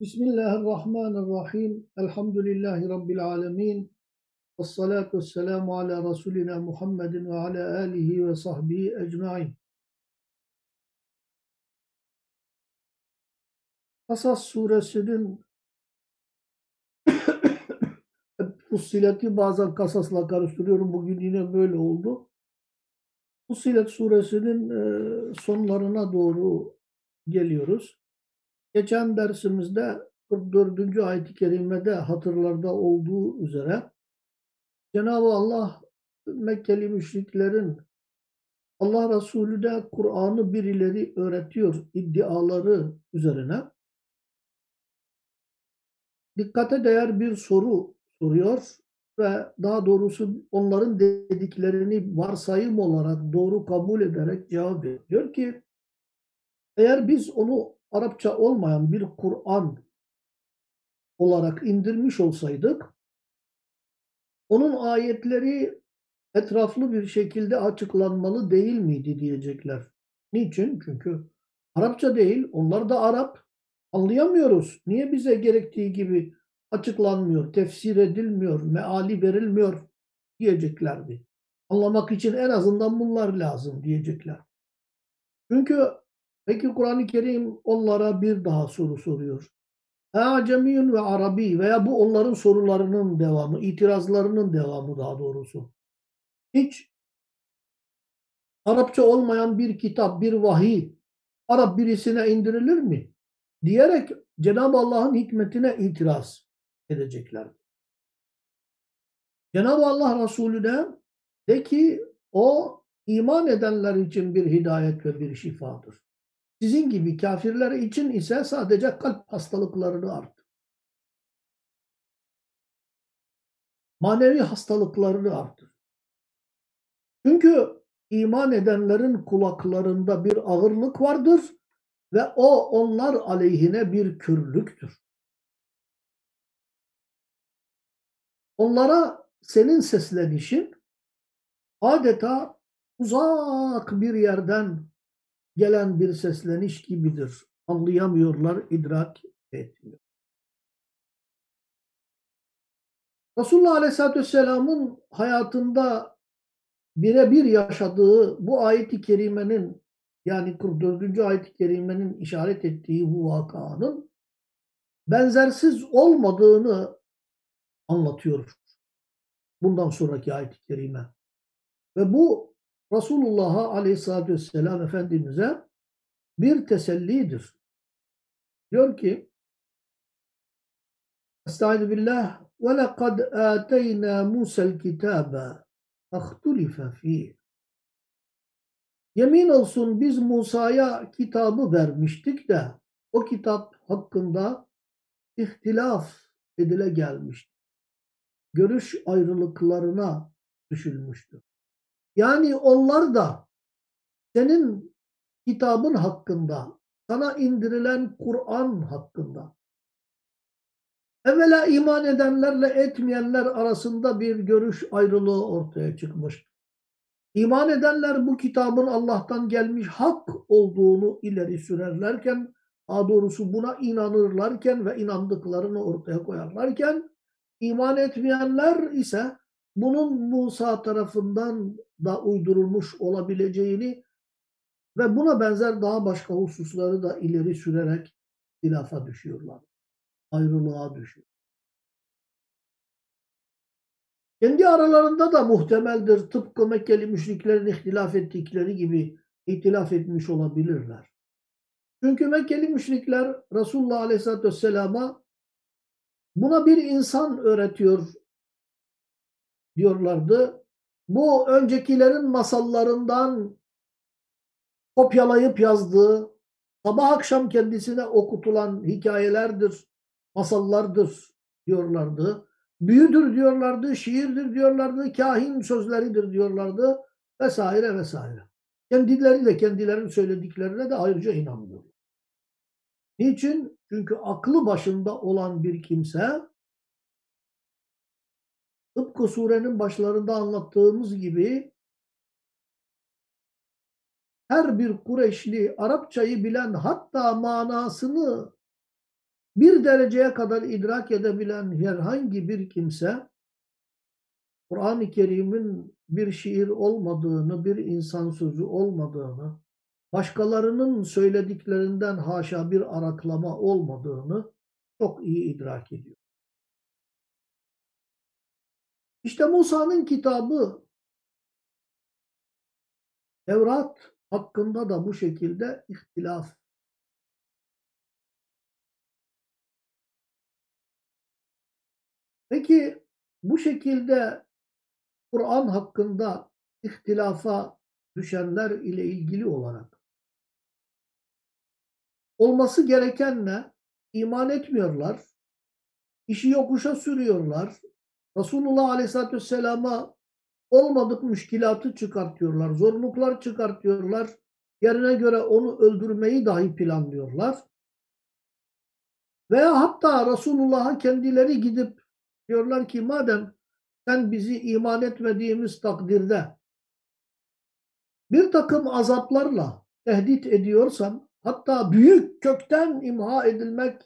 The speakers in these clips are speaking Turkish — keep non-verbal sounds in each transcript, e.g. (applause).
Bismillahirrahmanirrahim. Elhamdülillahi Rabbil alemin. Vessalatu vesselamu ala Resulina Muhammedin ve ala alihi ve sahbihi ecmain. Kasas suresinin (coughs) Fussilet'i bazen Kasas'la karıştırıyorum. Bugün yine böyle oldu. Fussilet suresinin e, sonlarına doğru geliyoruz. Geçen dersimizde 44. ayet-i kerimede hatırlarda olduğu üzere Cenab-ı Allah Mekkeli müşriklerin Allah Resulü de Kur'an'ı birileri öğretiyor iddiaları üzerine dikkate değer bir soru soruyor ve daha doğrusu onların dediklerini varsayım olarak doğru kabul ederek cevap veriyor. Ki eğer biz onu Arapça olmayan bir Kur'an olarak indirmiş olsaydık onun ayetleri etraflı bir şekilde açıklanmalı değil miydi diyecekler. Niçin? Çünkü Arapça değil, onlar da Arap. Anlayamıyoruz. Niye bize gerektiği gibi açıklanmıyor, tefsir edilmiyor, meali verilmiyor diyeceklerdi. Anlamak için en azından bunlar lazım diyecekler. Çünkü Peki Kur'an-ı Kerim onlara bir daha soru soruyor. Acemiyun ve Arabi veya bu onların sorularının devamı, itirazlarının devamı daha doğrusu. Hiç Arapça olmayan bir kitap, bir vahiy Arap birisine indirilir mi? Diyerek Cenab-ı Allah'ın hikmetine itiraz edecekler. Cenab-ı Allah Resulü de de ki o iman edenler için bir hidayet ve bir şifadır. Sizin gibi kafirler için ise sadece kalp hastalıklarını arttı. Manevi hastalıklarını arttı. Çünkü iman edenlerin kulaklarında bir ağırlık vardır ve o onlar aleyhine bir kürlüktür. Onlara senin seslenişin adeta uzak bir yerden gelen bir sesleniş gibidir. Anlayamıyorlar, idrak etmiyor. Resulullah Aleyhisselatü Vesselam'ın hayatında birebir yaşadığı bu ayet-i kerimenin yani 44. ayet-i kerimenin işaret ettiği bu vakanın benzersiz olmadığını anlatıyor bundan sonraki ayet-i kerime. Ve bu Resulullah'a aleyhissalatü vesselam Efendimiz'e bir tesellidir. Diyor ki Estaizu billah ve lekad âteyna Musa'l kitâbe ahtulife fîh Yemin olsun biz Musa'ya kitabı vermiştik de o kitap hakkında ihtilaf edile gelmişti. Görüş ayrılıklarına düşülmüştür. Yani onlar da senin kitabın hakkında, sana indirilen Kur'an hakkında, evvela iman edenlerle etmeyenler arasında bir görüş ayrılığı ortaya çıkmış. İman edenler bu kitabın Allah'tan gelmiş hak olduğunu ileri sürerlerken, daha doğrusu buna inanırlarken ve inandıklarını ortaya koyarlarken, iman etmeyenler ise bunun Musa tarafından da uydurulmuş olabileceğini ve buna benzer daha başka hususları da ileri sürerek hilafa düşüyorlar. Ayrılığa düşüyor. Kendi aralarında da muhtemeldir. Tıpkı Mekkeli müşriklerin ihtilaf ettikleri gibi ihtilaf etmiş olabilirler. Çünkü Mekkeli müşrikler Resulullah Aleyhisselatü Vesselam'a buna bir insan öğretiyor diyorlardı. Bu öncekilerin masallarından kopyalayıp yazdığı, sabah akşam kendisine okutulan hikayelerdir, masallardır diyorlardı. Büyüdür diyorlardı, şiirdir diyorlardı, kahin sözleridir diyorlardı vesaire vesaire. Kendileri de kendilerinin söylediklerine de ayrıca inanmıyorlar. Niçin? Çünkü aklı başında olan bir kimse tıpkı surenin başlarında anlattığımız gibi her bir Kureşli Arapçayı bilen hatta manasını bir dereceye kadar idrak edebilen herhangi bir kimse Kur'an-ı Kerim'in bir şiir olmadığını, bir insan sözü olmadığını, başkalarının söylediklerinden haşa bir araklama olmadığını çok iyi idrak ediyor. İşte Musa'nın kitabı Tevrat hakkında da bu şekilde ihtilaf Peki bu şekilde Kur'an hakkında ihtilafa düşenler ile ilgili olarak olması gereken ne? İman etmiyorlar. İşi yokuşa sürüyorlar. Resulullah Aleyhisselatü Vesselam'a olmadık müşkilatı çıkartıyorlar. Zorluklar çıkartıyorlar. Yerine göre onu öldürmeyi dahi planlıyorlar. Veya hatta Resulullah'a kendileri gidip diyorlar ki madem sen bizi iman etmediğimiz takdirde bir takım azaplarla tehdit ediyorsan hatta büyük kökten imha edilmek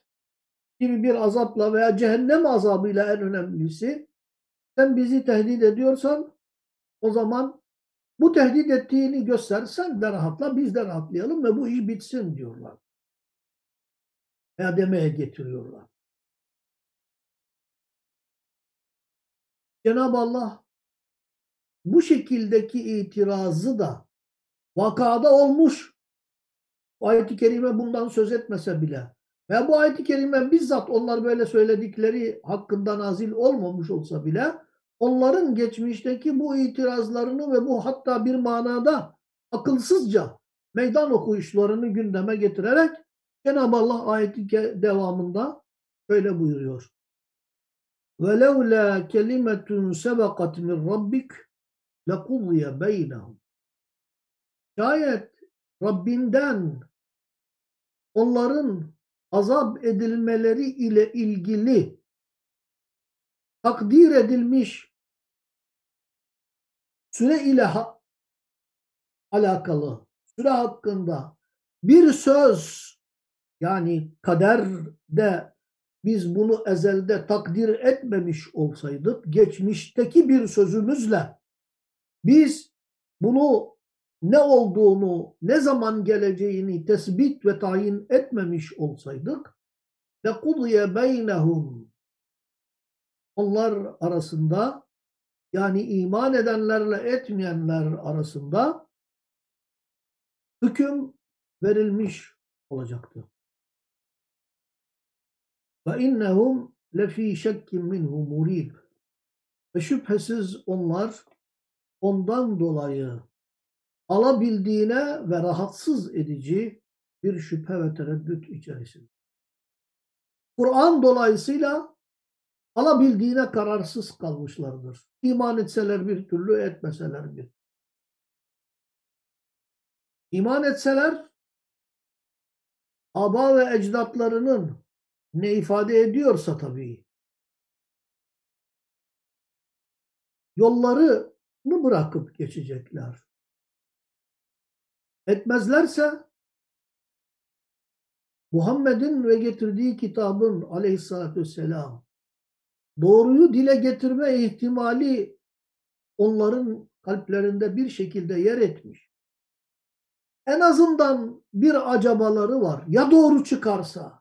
gibi bir azapla veya cehennem azabıyla en önemlisi sen bizi tehdit ediyorsan o zaman bu tehdit ettiğini göstersen de rahatla biz de rahatlayalım ve bu iş bitsin diyorlar. Veya demeye getiriyorlar. Cenab-ı Allah bu şekildeki itirazı da vakada olmuş. Ayet-i Kerime bundan söz etmese bile ve bu ayet-i kerime bizzat onlar böyle söyledikleri hakkında nazil olmamış olsa bile onların geçmişteki bu itirazlarını ve bu hatta bir manada akılsızca meydan okuyuşlarını gündeme getirerek Cenab-ı Allah ayeti devamında şöyle buyuruyor. وَلَوْلَا كَلِمَةٌ سَبَقَتْ مِنْ رَبِّكَ لَقُضِيَ بَيْنَهُمْ Şayet Rabbinden onların azap edilmeleri ile ilgili takdir edilmiş süre ile ha alakalı süre hakkında bir söz yani kaderde biz bunu ezelde takdir etmemiş olsaydık geçmişteki bir sözümüzle biz bunu ne olduğunu, ne zaman geleceğini tespit ve tayin etmemiş olsaydık لَقُضِيَ بَيْنَهُمْ Onlar arasında yani iman edenlerle etmeyenler arasında hüküm verilmiş olacaktı. Ve innehum lefî şekkin minhu murib. Ve şüphesiz onlar ondan dolayı alabildiğine ve rahatsız edici bir şüphe ve tereddüt içerisinde. Kur'an dolayısıyla alabildiğine kararsız kalmışlardır. İman etseler bir türlü, etmeseler bir. İman etseler aba ve ecdatlarının ne ifade ediyorsa tabii yolları mı bırakıp geçecekler? Etmezlerse Muhammed'in ve getirdiği kitabın aleyhissalatü vesselam doğruyu dile getirme ihtimali onların kalplerinde bir şekilde yer etmiş. En azından bir acabaları var. Ya doğru çıkarsa?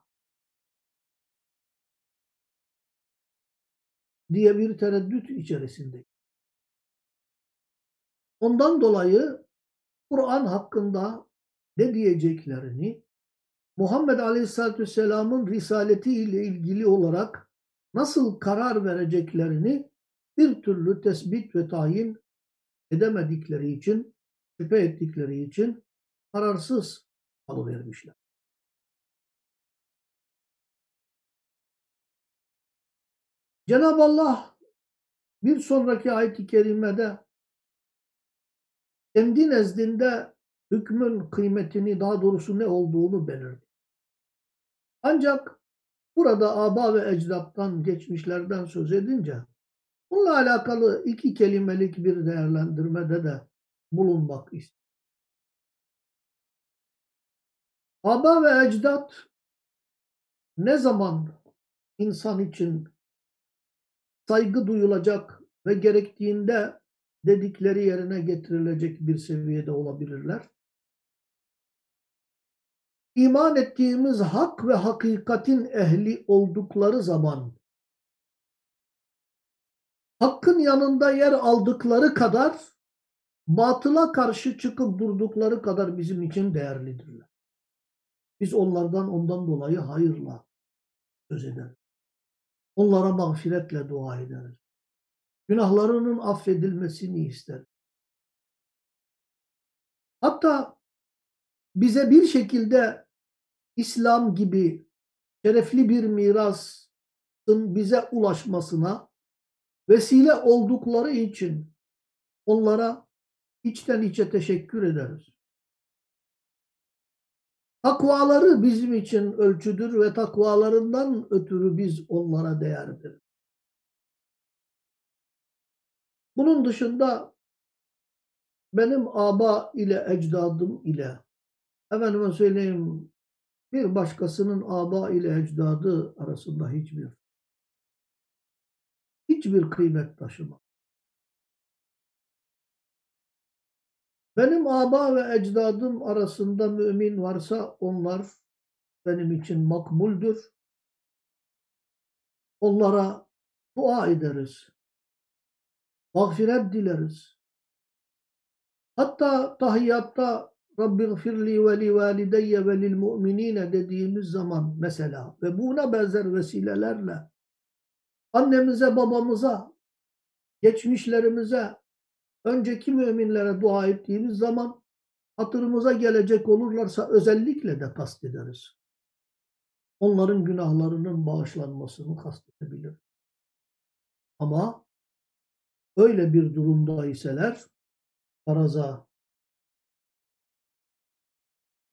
diye bir tereddüt içerisinde. Ondan dolayı Kur'an hakkında ne diyeceklerini Muhammed Aleyhisselatü Vesselam'ın risaleti ile ilgili olarak nasıl karar vereceklerini bir türlü tespit ve tayin edemedikleri için, şüphe ettikleri için kararsız kalıvermişler. Cenab-ı Allah bir sonraki ayet-i kerimede kendi nezdinde hükmün kıymetini daha doğrusu ne olduğunu belirtti. Ancak burada aba ve ecdattan, geçmişlerden söz edince bununla alakalı iki kelimelik bir değerlendirmede de bulunmak istiyorum. Aba ve ecdat ne zaman insan için saygı duyulacak ve gerektiğinde dedikleri yerine getirilecek bir seviyede olabilirler? İman ettiğimiz hak ve hakikatin ehli oldukları zaman hakkın yanında yer aldıkları kadar batıla karşı çıkıp durdukları kadar bizim için değerlidirler. Biz onlardan ondan dolayı hayırla söz ederiz. Onlara mağfiretle dua ederiz. Günahlarının affedilmesini isteriz. Hatta bize bir şekilde İslam gibi şerefli bir mirasın bize ulaşmasına vesile oldukları için onlara içten içe teşekkür ederiz. Takvaları bizim için ölçüdür ve takvalarından ötürü biz onlara değer veririz. Bunun dışında benim aba ile ecdadım ile efendime söyleyeyim bir başkasının aba ile ecdadı arasında hiçbir hiçbir kıymet taşımaz. Benim aba ve ecdadım arasında mümin varsa onlar benim için makbuldür. Onlara dua ederiz. Mağfiret dileriz. Hatta tahiyyatta Rabbi gfirli ve li valideyye ve lil mu'minine dediğimiz zaman mesela ve buna benzer vesilelerle annemize, babamıza, geçmişlerimize, önceki müminlere dua ettiğimiz zaman hatırımıza gelecek olurlarsa özellikle de kastederiz. Onların günahlarının bağışlanmasını kastedebilir. Ama öyle bir durumda iseler faraza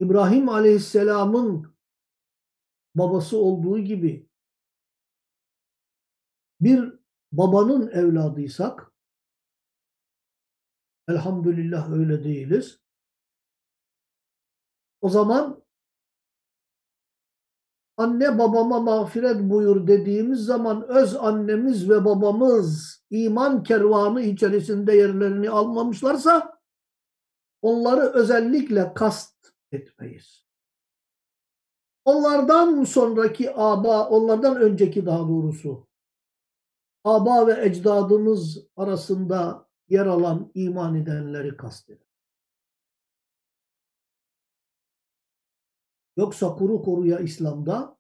İbrahim Aleyhisselam'ın babası olduğu gibi bir babanın evladıysak elhamdülillah öyle değiliz. O zaman anne babama mağfiret buyur dediğimiz zaman öz annemiz ve babamız iman kervanı içerisinde yerlerini almamışlarsa onları özellikle kast etmeyiz. Onlardan sonraki aba, onlardan önceki daha doğrusu aba ve ecdadımız arasında yer alan iman edenleri kasteder. Yoksa kuru koruya İslam'da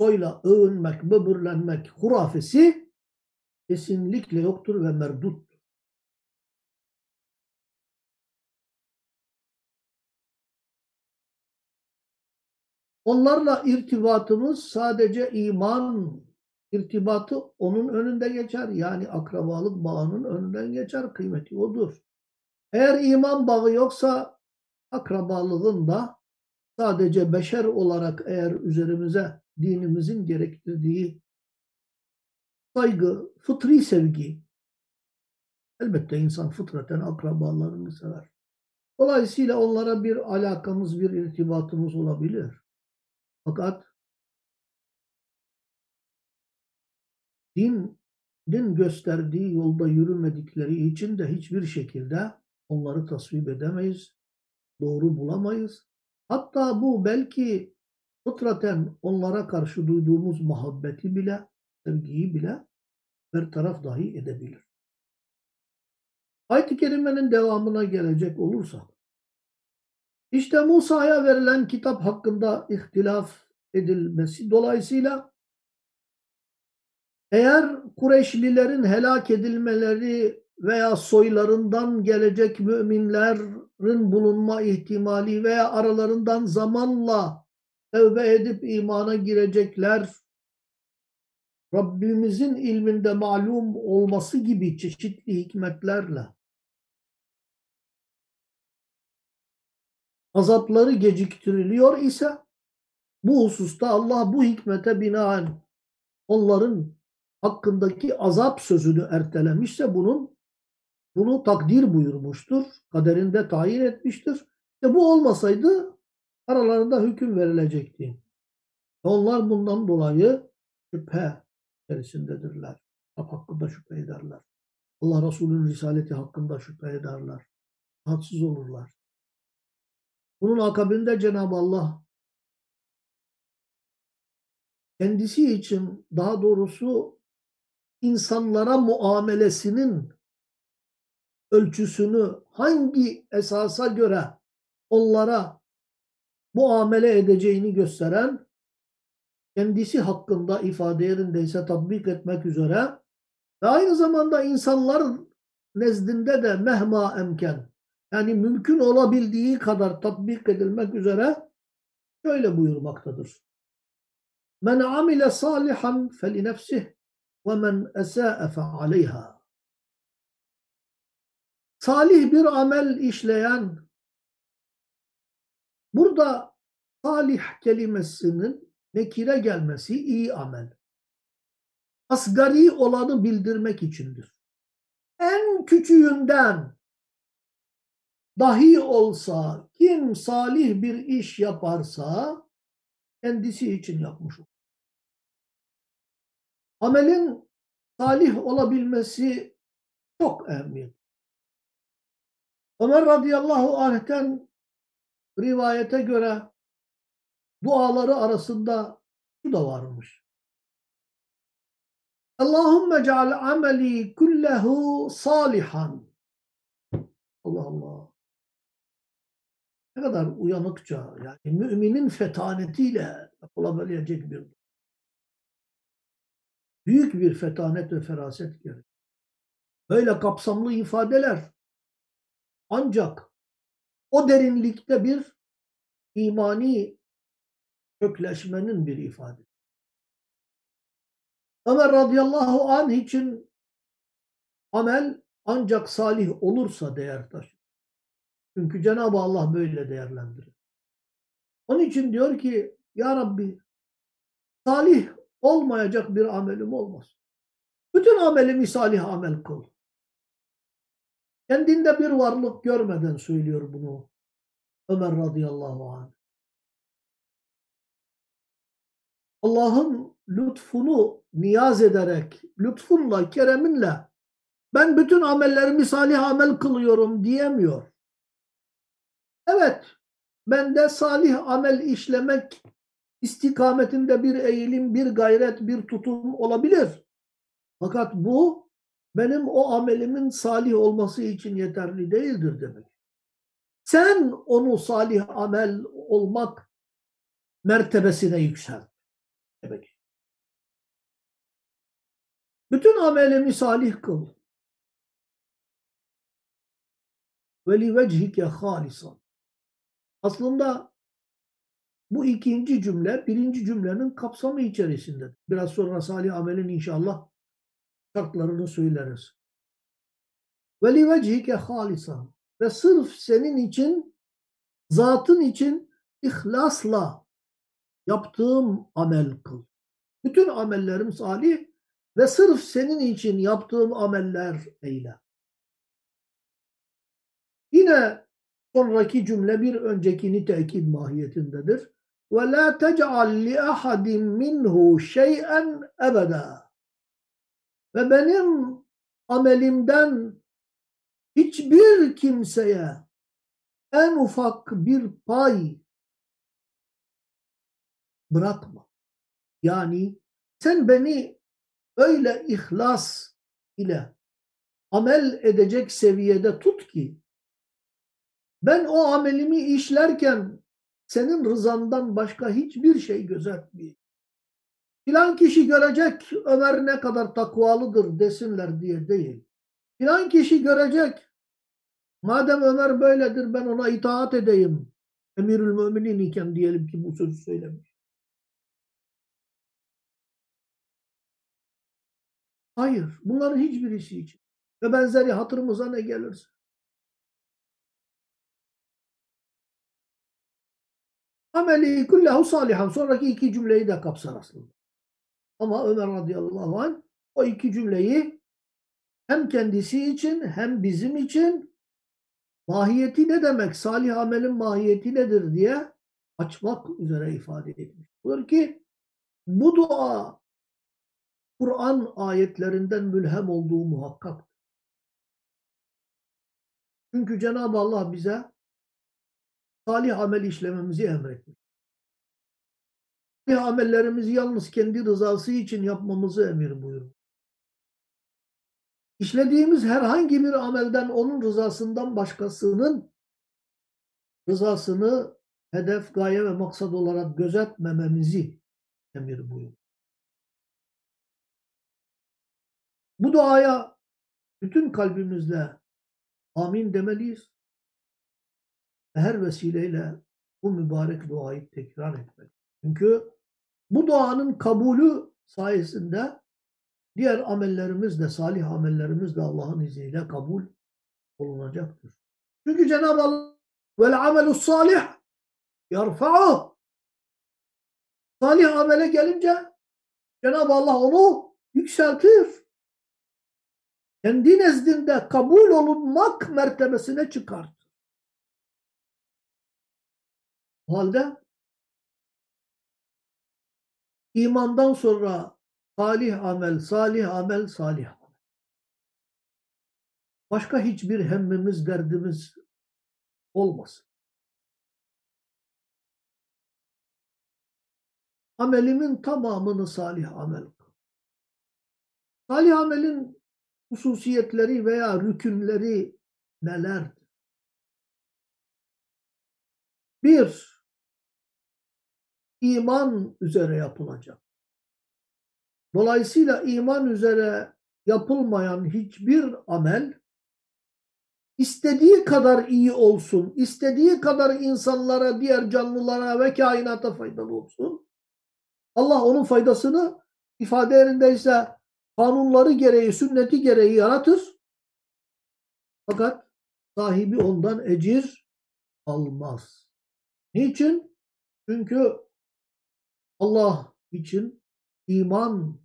soyla övünmek, böbürlenmek hurafesi kesinlikle yoktur ve merduttur. Onlarla irtibatımız sadece iman irtibatı onun önünde geçer. Yani akrabalık bağının önünden geçer. Kıymeti odur. Eğer iman bağı yoksa akrabalığın da sadece beşer olarak eğer üzerimize dinimizin gerektirdiği saygı, fıtri sevgi elbette insan fıtraten akrabalarını sever. Dolayısıyla onlara bir alakamız, bir irtibatımız olabilir. Fakat dinin gösterdiği yolda yürümedikleri için de hiçbir şekilde onları tasvip edemeyiz, doğru bulamayız. Hatta bu belki fıtraten onlara karşı duyduğumuz muhabbeti bile, sevgiyi bile bir taraf dahi edebilir. Ayet-i Kerime'nin devamına gelecek olursak, işte Musa'ya verilen kitap hakkında ihtilaf edilmesi. Dolayısıyla eğer Kureyşlilerin helak edilmeleri veya soylarından gelecek müminlerin bulunma ihtimali veya aralarından zamanla tevbe edip imana girecekler Rabbimizin ilminde malum olması gibi çeşitli hikmetlerle azapları geciktiriliyor ise bu hususta Allah bu hikmete binaen onların hakkındaki azap sözünü ertelemişse bunun bunu takdir buyurmuştur. Kaderinde tayin etmiştir. İşte bu olmasaydı aralarında hüküm verilecekti. Onlar bundan dolayı şüphe içerisindedirler. Kitap hakkında şüphe ederler. Allah Resulü'nün risaleti hakkında şüphe ederler. Haksız olurlar. Bunun akabinde Cenab-ı Allah kendisi için daha doğrusu insanlara muamelesinin ölçüsünü hangi esasa göre onlara muamele edeceğini gösteren kendisi hakkında ifade yerindeyse tatbik etmek üzere ve aynı zamanda insanlar nezdinde de mehma emken yani mümkün olabildiği kadar tatbik edilmek üzere şöyle buyurmaktadır. Men amile salihan feli nefsih ve men esa'e fe aleyha. Salih bir amel işleyen burada salih kelimesinin nekire gelmesi iyi amel. Asgari olanı bildirmek içindir. En küçüğünden dahi olsa kim salih bir iş yaparsa kendisi için yapmış olur. Amelin salih olabilmesi çok önemli. Ömer radıyallahu anh'ten rivayete göre duaları arasında şu da varmış. Allahümme ceal ameli kullehu salihan. Allah Allah. Ne kadar uyanıkça yani müminin fetanetiyle yapılabilecek bir büyük bir fetanet ve feraset gerek. Böyle kapsamlı ifadeler ancak o derinlikte bir imani kökleşmenin bir ifade. Ömer radıyallahu anh için amel ancak salih olursa değer taşır. Çünkü Cenab-ı Allah böyle değerlendirir. Onun için diyor ki Ya Rabbi salih olmayacak bir amelim olmaz. Bütün amelimi salih amel kıl. Kendinde bir varlık görmeden söylüyor bunu Ömer radıyallahu anh. Allah'ın lütfunu niyaz ederek, lütfunla, kereminle ben bütün amellerimi salih amel kılıyorum diyemiyor. Evet, bende salih amel işlemek istikametinde bir eğilim, bir gayret, bir tutum olabilir. Fakat bu benim o amelimin salih olması için yeterli değildir demek. Sen onu salih amel olmak mertebesine yükselt demek. Bütün amelimi salih kıl. Ve li vechike halisan. Aslında bu ikinci cümle birinci cümlenin kapsamı içerisinde. Biraz sonra salih amelin inşallah şartlarını söyleriz. Ve li vechike halisan. Ve sırf senin için, zatın için ihlasla yaptığım amel kıl. Bütün amellerim salih ve sırf senin için yaptığım ameller eyle. Yine sonraki cümle bir öncekini tekit mahiyetindedir. Ve la tec'al li ahadin minhu şey'en ebeda. Ve benim amelimden hiçbir kimseye en ufak bir pay bırakma. Yani sen beni öyle ihlas ile amel edecek seviyede tut ki ben o amelimi işlerken senin rızandan başka hiçbir şey gözetmeyeyim. Filan kişi görecek Ömer ne kadar takvalıdır desinler diye değil. Filan kişi görecek. Madem Ömer böyledir ben ona itaat edeyim. Emirül müminin iken diyelim ki bu sözü söylemiş. Hayır. Bunların hiçbirisi için. Ve benzeri hatırımıza ne gelirse. Ameli kullahu salihan. Sonraki iki cümleyi de kapsar aslında. Ama Ömer radıyallahu anh o iki cümleyi hem kendisi için hem bizim için mahiyeti ne demek, salih amelin mahiyeti nedir diye açmak üzere ifade etmiş. Diyor ki Bu dua Kur'an ayetlerinden mülhem olduğu muhakkak. Çünkü Cenab-ı Allah bize salih amel işlememizi emretmiş. Salih amellerimizi yalnız kendi rızası için yapmamızı emir buyurmuş. İşlediğimiz herhangi bir amelden onun rızasından başkasının rızasını hedef, gaye ve maksat olarak gözetmememizi emir buyurmuş. Bu duaya bütün kalbimizle amin demeliyiz. Her vesileyle bu mübarek duayı tekrar etmek. Çünkü bu duanın kabulü sayesinde diğer amellerimiz de, salih amellerimiz de Allah'ın izniyle kabul olunacaktır. Çünkü Cenab-ı Allah vel amelus salih yarfa'u salih amele gelince Cenab-ı Allah onu yükseltir kendi nezdinde kabul olunmak mertebesine çıkartır. Halde imandan sonra salih amel, salih amel, salih amel. Başka hiçbir hemmimiz, derdimiz olmasın. Amelimin tamamını salih amel Salih amelin hususiyetleri veya rükünleri nelerdir? Bir, iman üzere yapılacak. Dolayısıyla iman üzere yapılmayan hiçbir amel istediği kadar iyi olsun, istediği kadar insanlara, diğer canlılara ve kainata faydalı olsun. Allah onun faydasını ifade yerindeyse kanunları gereği, sünneti gereği yaratır. Fakat sahibi ondan ecir almaz. Niçin? Çünkü Allah için iman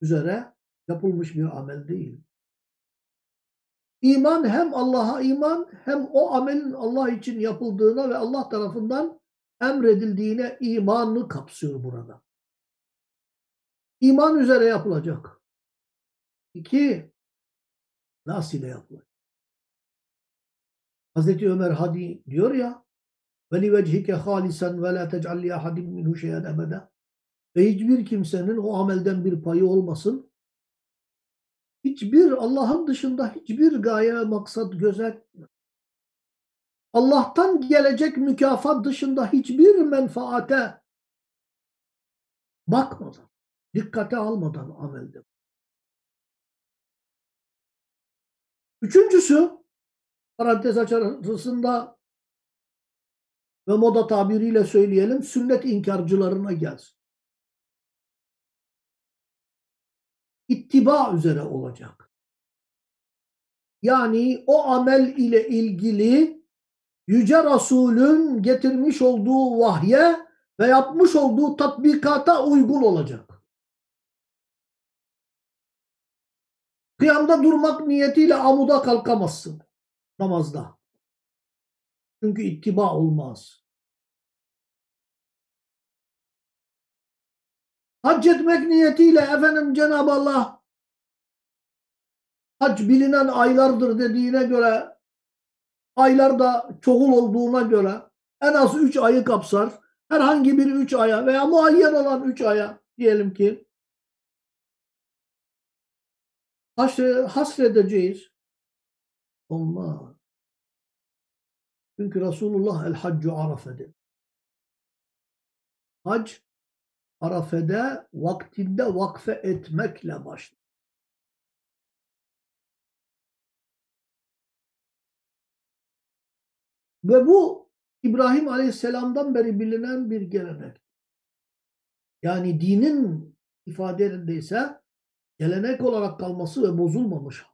üzere yapılmış bir amel değil. İman hem Allah'a iman hem o amelin Allah için yapıldığına ve Allah tarafından emredildiğine imanı kapsıyor burada. İman üzere yapılacak. İki, nas ile yapılır. Hazreti Ömer Hadi diyor ya ve li vechike halisen ve la tec'al li ahadin minhu şeyen ebeda. Ve hiçbir kimsenin o amelden bir payı olmasın. Hiçbir Allah'ın dışında hiçbir gaye ve maksat gözetme. Allah'tan gelecek mükafat dışında hiçbir menfaate bakmadan, dikkate almadan amelde. Üçüncüsü, parantez açarısında ve moda tabiriyle söyleyelim sünnet inkarcılarına gelsin. İttiba üzere olacak. Yani o amel ile ilgili Yüce Resul'ün getirmiş olduğu vahye ve yapmış olduğu tatbikata uygun olacak. Kıyamda durmak niyetiyle amuda kalkamazsın namazda. Çünkü ittiba olmaz. Hac etmek niyetiyle efendim Cenab-ı Allah hac bilinen aylardır dediğine göre aylarda çoğul olduğuna göre en az üç ayı kapsar. Herhangi bir üç aya veya muayyen olan üç aya diyelim ki hasredeceğiz. Olmaz. Çünkü Resulullah el haccu arafede. Hac Arafede vaktinde vakfe etmekle başlar. Ve bu İbrahim Aleyhisselam'dan beri bilinen bir gelenek. Yani dinin ifadelerindeyse gelenek olarak kalması ve bozulmamış.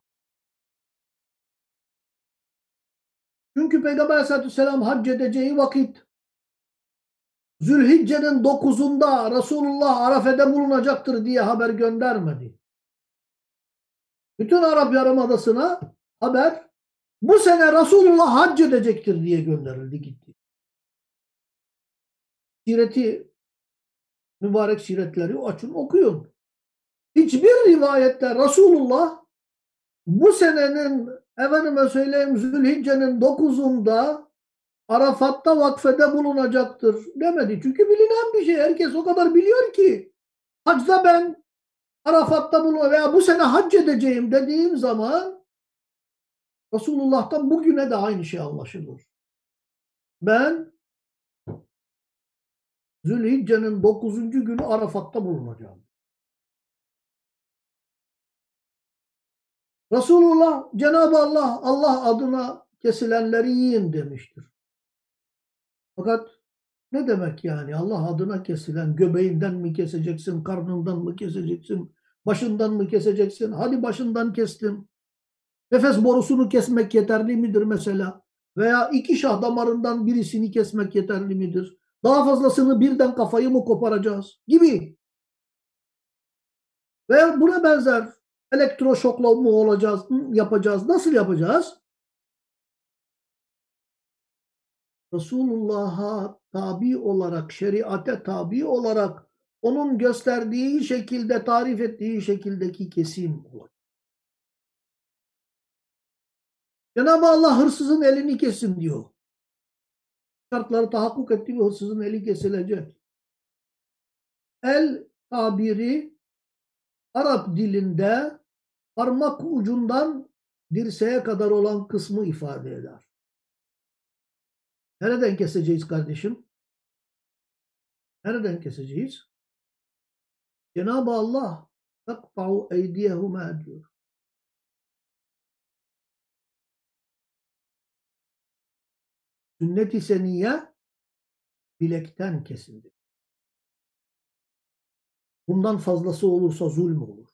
Çünkü Peygamber Aleyhisselatü Vesselam hac edeceği vakit Zülhicce'nin dokuzunda Resulullah Arafe'de bulunacaktır diye haber göndermedi. Bütün Arap Yarımadası'na haber bu sene Resulullah hac edecektir diye gönderildi gitti. Sireti mübarek siretleri açın okuyun. Hiçbir rivayette Resulullah bu senenin efendime söyleyeyim Zülhicce'nin 9'unda Arafat'ta vakfede bulunacaktır demedi. Çünkü bilinen bir şey. Herkes o kadar biliyor ki. Hacda ben Arafat'ta bulun veya bu sene hac edeceğim dediğim zaman Resulullah'tan bugüne de aynı şey anlaşılır. Ben Zülhicce'nin 9. günü Arafat'ta bulunacağım. Resulullah Cenab-ı Allah Allah adına kesilenleri yiyin demiştir. Fakat ne demek yani Allah adına kesilen göbeğinden mi keseceksin, karnından mı keseceksin, başından mı keseceksin? Hadi başından kestin. Nefes borusunu kesmek yeterli midir mesela? Veya iki şah damarından birisini kesmek yeterli midir? Daha fazlasını birden kafayı mı koparacağız? Gibi. Veya buna benzer elektroşokla mı olacağız, yapacağız? Nasıl yapacağız? Resulullah'a tabi olarak, şeriate tabi olarak onun gösterdiği şekilde, tarif ettiği şekildeki kesim olacak. Cenab-ı Allah hırsızın elini kesin diyor. Şartları tahakkuk etti ve hırsızın eli kesilecek. El tabiri Arap dilinde parmak ucundan dirseğe kadar olan kısmı ifade eder. Nereden keseceğiz kardeşim? Nereden keseceğiz? Cenab-ı Allah takfa'u eydiyehuma diyor. Sünnet-i seniye bilekten kesildi. Bundan fazlası olursa zulm olur.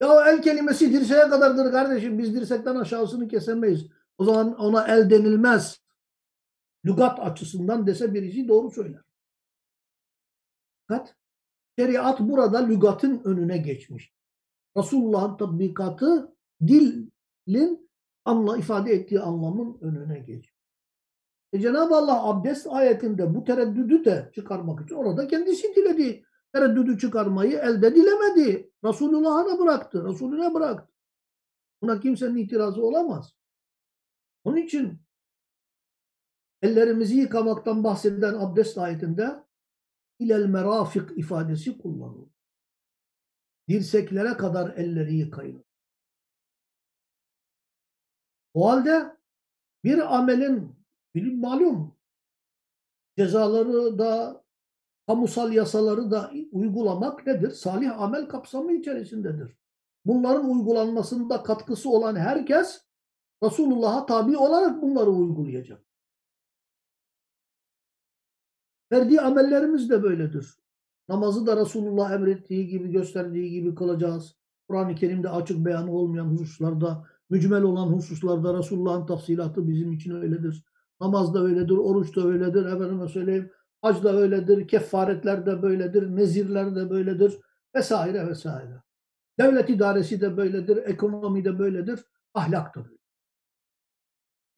Ya el kelimesi dirseğe kadardır kardeşim. Biz dirsekten aşağısını kesemeyiz. O zaman ona el denilmez. Lügat açısından dese birisi doğru söyler. Fakat şeriat burada lügatın önüne geçmiş. Resulullah'ın tatbikatı dilin anla, ifade ettiği anlamın önüne geçmiş. E Cenab-ı Allah abdest ayetinde bu tereddüdü de çıkarmak için orada kendisi diledi. Tereddüdü çıkarmayı elde dilemedi. Resulullah'a da bıraktı. Resulüne bıraktı. Buna kimsenin itirazı olamaz. Onun için ellerimizi yıkamaktan bahsedilen abdest ayetinde ilel merafik ifadesi kullanılır. Dirseklere kadar elleri yıkayın. O halde bir amelin bilim malum cezaları da kamusal yasaları da uygulamak nedir? Salih amel kapsamı içerisindedir. Bunların uygulanmasında katkısı olan herkes Resulullah'a tabi olarak bunları uygulayacak. Ferdi amellerimiz de böyledir. Namazı da Resulullah emrettiği gibi, gösterdiği gibi kılacağız. Kur'an-ı Kerim'de açık beyanı olmayan hususlarda, mücmel olan hususlarda Resulullah'ın tafsilatı bizim için öyledir. Namaz da öyledir, oruç da öyledir, efendime söyleyeyim, hac da öyledir, kefaretler de böyledir, nezirler de böyledir vesaire vesaire. Devlet idaresi de böyledir, ekonomi de böyledir, ahlak da böyledir.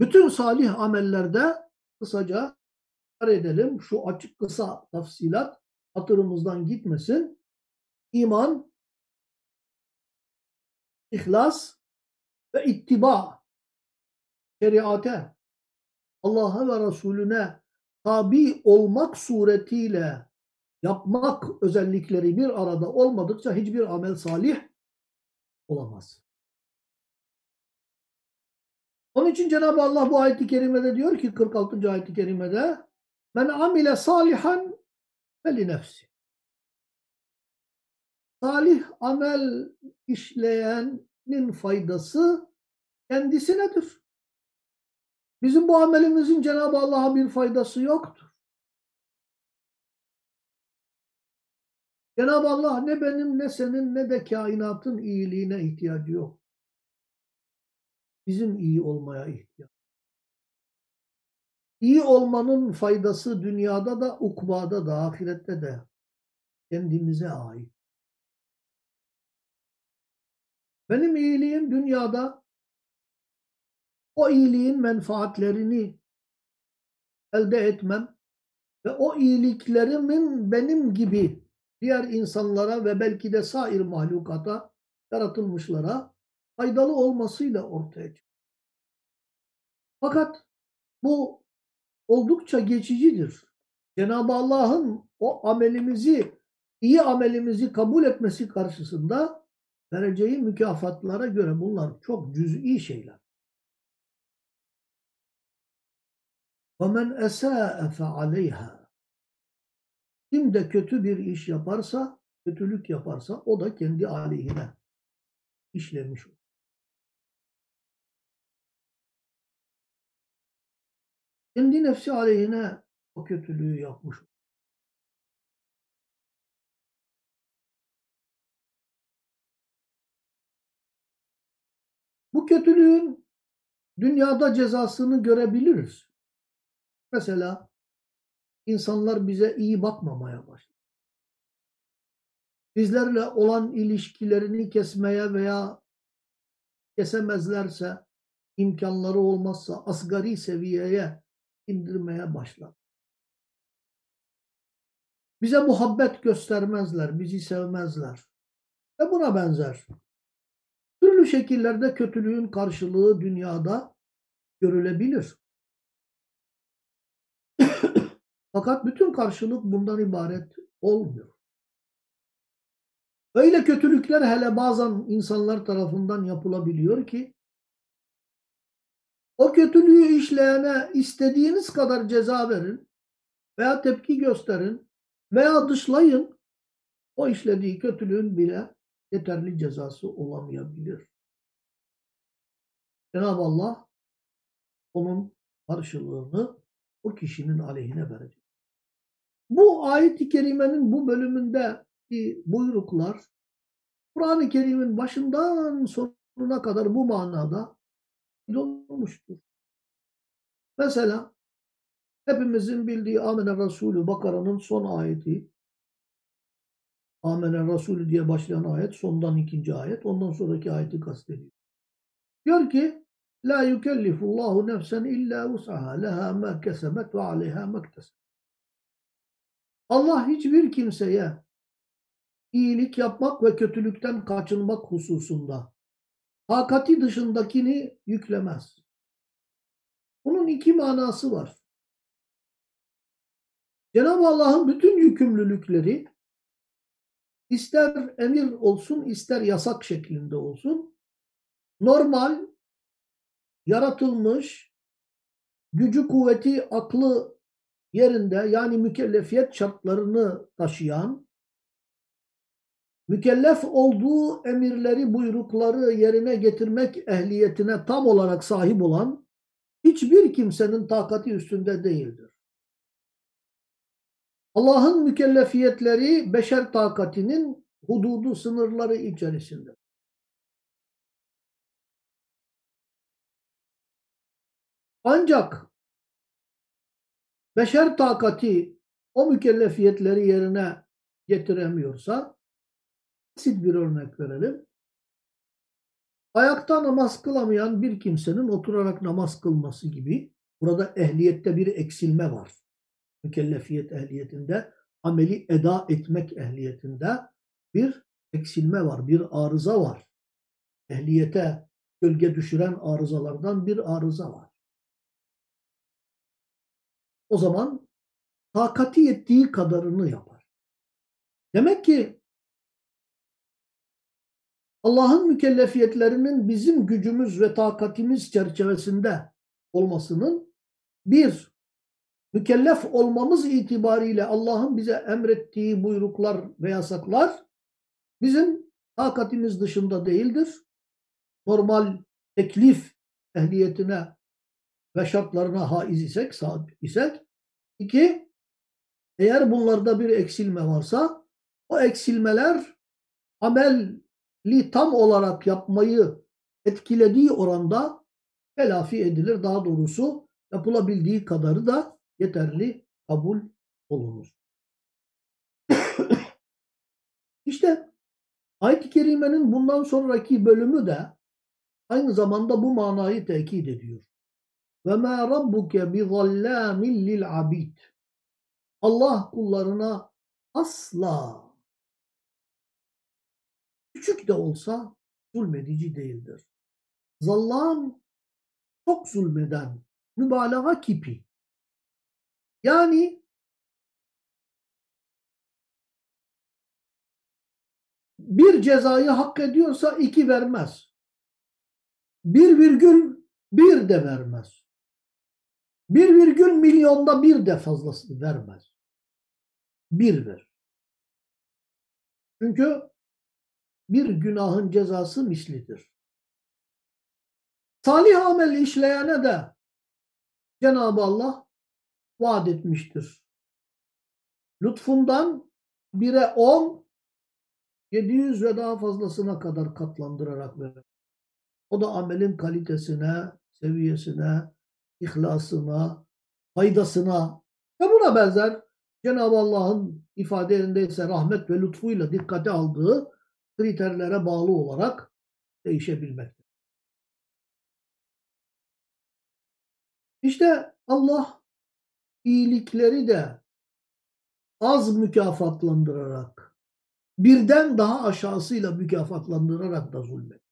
Bütün salih amellerde kısaca edelim. Şu açık kısa tafsilat hatırımızdan gitmesin. İman, ihlas ve ittiba şeriate, Allah'a ve Resulüne tabi olmak suretiyle yapmak özellikleri bir arada olmadıkça hiçbir amel salih olamaz. Onun için Cenab-ı Allah bu ayet-i kerimede diyor ki 46. ayet-i kerimede Men amile salihan feli nefsi. Salih amel işleyenin faydası kendisinedir. Bizim bu amelimizin Cenab-ı Allah'a bir faydası yoktur. Cenab-ı Allah ne benim ne senin ne de kainatın iyiliğine ihtiyacı yok. Bizim iyi olmaya ihtiyaç. İyi olmanın faydası dünyada da, ukbada da, ahirette de kendimize ait. Benim iyiliğim dünyada o iyiliğin menfaatlerini elde etmem ve o iyiliklerimin benim gibi diğer insanlara ve belki de sair mahlukata, yaratılmışlara faydalı olmasıyla ortaya çıkıyor. Fakat bu oldukça geçicidir. Cenab-ı Allah'ın o amelimizi, iyi amelimizi kabul etmesi karşısında vereceği mükafatlara göre bunlar çok cüz'i şeyler. وَمَنْ اَسَاءَ فَعَلَيْهَا Kim de kötü bir iş yaparsa, kötülük yaparsa o da kendi aleyhine işlemiş olur. Kendi nefsi aleyhine o kötülüğü yapmış olur. Bu kötülüğün dünyada cezasını görebiliriz. Mesela insanlar bize iyi bakmamaya başladı. Bizlerle olan ilişkilerini kesmeye veya kesemezlerse, imkanları olmazsa asgari seviyeye indirmeye başladı. Bize muhabbet göstermezler, bizi sevmezler. Ve buna benzer. Türlü şekillerde kötülüğün karşılığı dünyada görülebilir. Fakat bütün karşılık bundan ibaret olmuyor. Öyle kötülükler hele bazen insanlar tarafından yapılabiliyor ki o kötülüğü işleyene istediğiniz kadar ceza verin veya tepki gösterin veya dışlayın o işlediği kötülüğün bile yeterli cezası olamayabilir. Cenab-ı Allah onun karşılığını o kişinin aleyhine verecek. Bu ayet-i kerimenin bu bölümündeki buyruklar Kur'an-ı Kerim'in başından sonuna kadar bu manada dolmuştur. Mesela hepimizin bildiği Amene Resulü Bakara'nın son ayeti Amene Resulü diye başlayan ayet sondan ikinci ayet ondan sonraki ayeti kastediyor. Diyor ki La yukellifullahu nefsen illa vus'aha leha ma kesebet ve aleyha mektesebet. Allah hiçbir kimseye iyilik yapmak ve kötülükten kaçınmak hususunda takati dışındakini yüklemez. Bunun iki manası var. Cenab-ı Allah'ın bütün yükümlülükleri ister emir olsun ister yasak şeklinde olsun normal yaratılmış gücü kuvveti aklı yerinde yani mükellefiyet şartlarını taşıyan mükellef olduğu emirleri, buyrukları yerine getirmek ehliyetine tam olarak sahip olan hiçbir kimsenin takati üstünde değildir. Allah'ın mükellefiyetleri beşer takatinin hududu, sınırları içerisinde. Ancak beşer takati o mükellefiyetleri yerine getiremiyorsa basit bir örnek verelim. Ayakta namaz kılamayan bir kimsenin oturarak namaz kılması gibi burada ehliyette bir eksilme var. Mükellefiyet ehliyetinde, ameli eda etmek ehliyetinde bir eksilme var, bir arıza var. Ehliyete gölge düşüren arızalardan bir arıza var. O zaman takati ettiği kadarını yapar. Demek ki Allah'ın mükellefiyetlerinin bizim gücümüz ve takatimiz çerçevesinde olmasının bir, mükellef olmamız itibariyle Allah'ın bize emrettiği buyruklar ve yasaklar bizim takatimiz dışında değildir. Normal teklif ehliyetine ve şartlarına haiz isek, sahip isek. İki eğer bunlarda bir eksilme varsa o eksilmeler amel li tam olarak yapmayı etkilediği oranda telafi edilir. Daha doğrusu yapılabildiği kadarı da yeterli kabul olunur. (coughs) İşte ayet-i kerimenin bundan sonraki bölümü de aynı zamanda bu manayı tekit ediyor. Ve ma rabbuke bi zallamin lil abid. Allah kullarına asla küçük de olsa zulmedici değildir. Zallam çok zulmeden, mübalağa kipi. Yani bir cezayı hak ediyorsa iki vermez. Bir virgül bir de vermez. Bir virgül milyonda bir de fazlası vermez. Bir ver. Çünkü bir günahın cezası mislidir. Salih amel işleyene de Cenab-ı Allah vaat etmiştir. Lütfundan bire on, 700 ve daha fazlasına kadar katlandırarak verir. O da amelin kalitesine, seviyesine, ihlasına, faydasına ve buna benzer Cenab-ı Allah'ın ifadelerindeyse rahmet ve lütfuyla dikkate aldığı kriterlere bağlı olarak değişebilmektedir. İşte Allah iyilikleri de az mükafatlandırarak, birden daha aşağısıyla mükafatlandırarak da zulmet.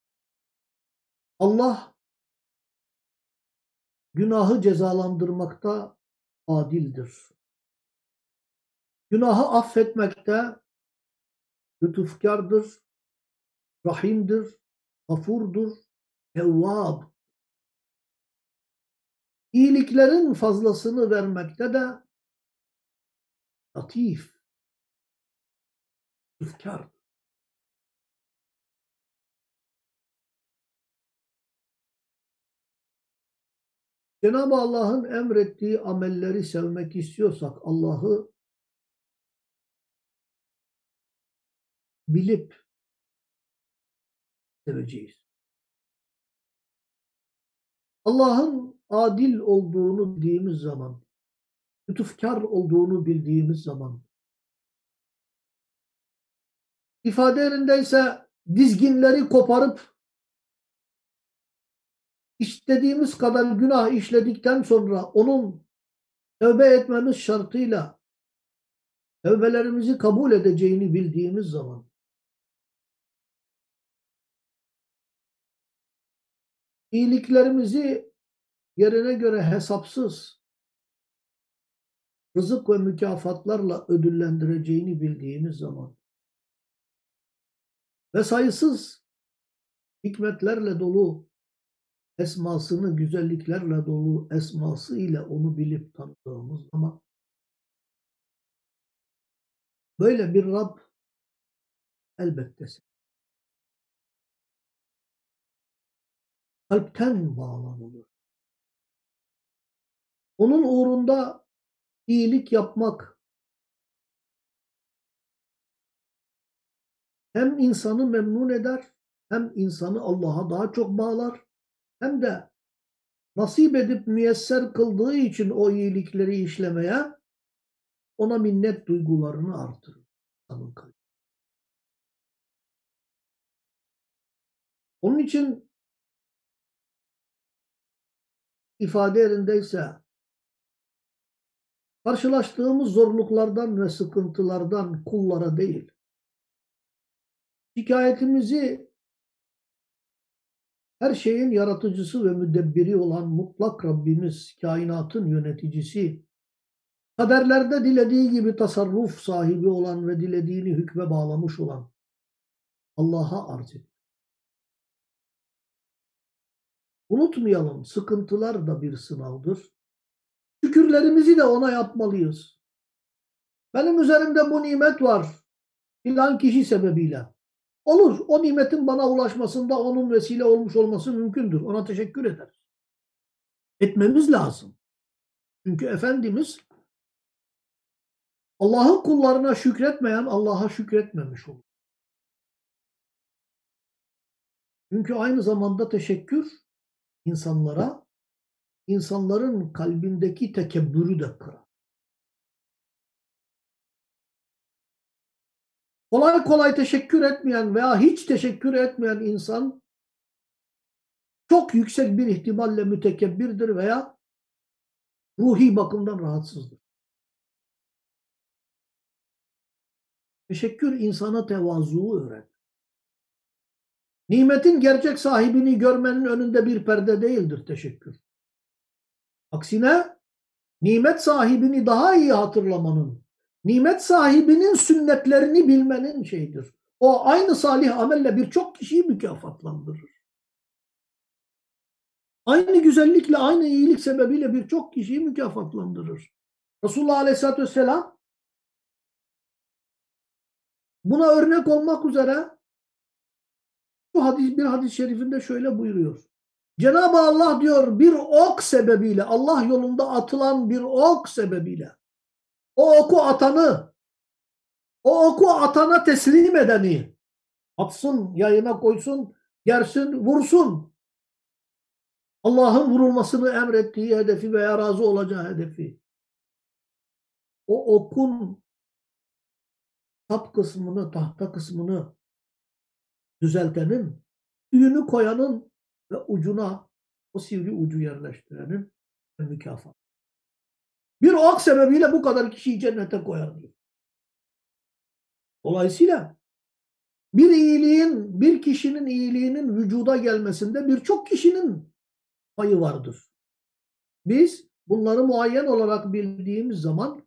Allah günahı cezalandırmakta adildir. Günahı affetmekte lütufkardır, rahimdir, gafurdur, tevvab. İyiliklerin fazlasını vermekte de latif, lütufkardır. Cenab-ı Allah'ın emrettiği amelleri sevmek istiyorsak Allah'ı bilip seveceğiz. Allah'ın adil olduğunu bildiğimiz zaman, lütufkar olduğunu bildiğimiz zaman, ifade yerindeyse dizginleri koparıp istediğimiz kadar günah işledikten sonra onun tövbe etmemiz şartıyla tövbelerimizi kabul edeceğini bildiğimiz zaman iyiliklerimizi yerine göre hesapsız rızık ve mükafatlarla ödüllendireceğini bildiğimiz zaman ve sayısız hikmetlerle dolu esmasını güzelliklerle dolu esması ile onu bilip tanıdığımız zaman böyle bir Rab elbette kalpten bağlanılır. Onun uğrunda iyilik yapmak hem insanı memnun eder hem insanı Allah'a daha çok bağlar hem de nasip edip müyesser kıldığı için o iyilikleri işlemeye ona minnet duygularını artırır. Onun için ifade yerindeyse karşılaştığımız zorluklardan ve sıkıntılardan kullara değil, şikayetimizi her şeyin yaratıcısı ve müdebbiri olan mutlak Rabbimiz, kainatın yöneticisi, kaderlerde dilediği gibi tasarruf sahibi olan ve dilediğini hükme bağlamış olan Allah'a arz et. Unutmayalım, sıkıntılar da bir sınavdır. Şükürlerimizi de ona yapmalıyız. Benim üzerimde bu nimet var filan kişi sebebiyle. Olur. O nimetin bana ulaşmasında onun vesile olmuş olması mümkündür. Ona teşekkür ederiz. Etmemiz lazım. Çünkü Efendimiz Allah'ın kullarına şükretmeyen Allah'a şükretmemiş olur. Çünkü aynı zamanda teşekkür insanlara insanların kalbindeki tekebbürü de kırar. Kolay kolay teşekkür etmeyen veya hiç teşekkür etmeyen insan çok yüksek bir ihtimalle mütekebbirdir veya ruhi bakımdan rahatsızdır. Teşekkür insana tevazuyu öğretir. Nimetin gerçek sahibini görmenin önünde bir perde değildir teşekkür. Aksine nimet sahibini daha iyi hatırlamanın, nimet sahibinin sünnetlerini bilmenin şeyidir. O aynı salih amelle birçok kişiyi mükafatlandırır. Aynı güzellikle, aynı iyilik sebebiyle birçok kişiyi mükafatlandırır. Resulullah Aleyhisselatü Vesselam buna örnek olmak üzere bu hadis, bir hadis-i şerifinde şöyle buyuruyor. Cenab-ı Allah diyor bir ok sebebiyle, Allah yolunda atılan bir ok sebebiyle o oku atanı, o oku atana teslim edeni atsın, yayına koysun, gersin, vursun. Allah'ın vurulmasını emrettiği hedefi veya razı olacağı hedefi. O okun tap kısmını, tahta kısmını düzeltenin, düğünü koyanın ve ucuna o sivri ucu yerleştirenin mükafat. Bir ok sebebiyle bu kadar kişiyi cennete koyar diyor. Dolayısıyla bir iyiliğin, bir kişinin iyiliğinin vücuda gelmesinde birçok kişinin payı vardır. Biz bunları muayyen olarak bildiğimiz zaman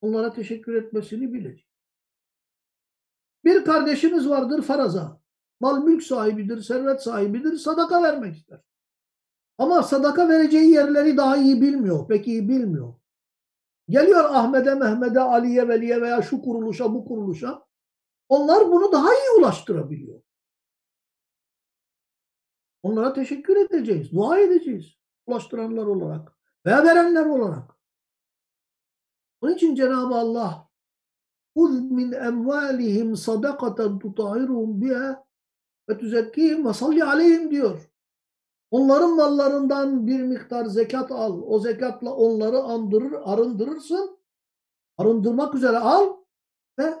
onlara teşekkür etmesini bileceğiz. Bir kardeşiniz vardır faraza. Mal mülk sahibidir, servet sahibidir, sadaka vermek ister. Ama sadaka vereceği yerleri daha iyi bilmiyor, pek iyi bilmiyor. Geliyor Ahmet'e, Mehmet'e, Ali'ye, Veli'ye veya şu kuruluşa, bu kuruluşa. Onlar bunu daha iyi ulaştırabiliyor. Onlara teşekkür edeceğiz, dua edeceğiz. Ulaştıranlar olarak veya verenler olarak. Onun için Cenab-ı Allah اُذْ مِنْ اَمْوَالِهِمْ صَدَقَةً تُطَهِرُهُمْ بِهَا ve tüzekkihim ve salli aleyhim diyor. Onların mallarından bir miktar zekat al. O zekatla onları andırır, arındırırsın. Arındırmak üzere al ve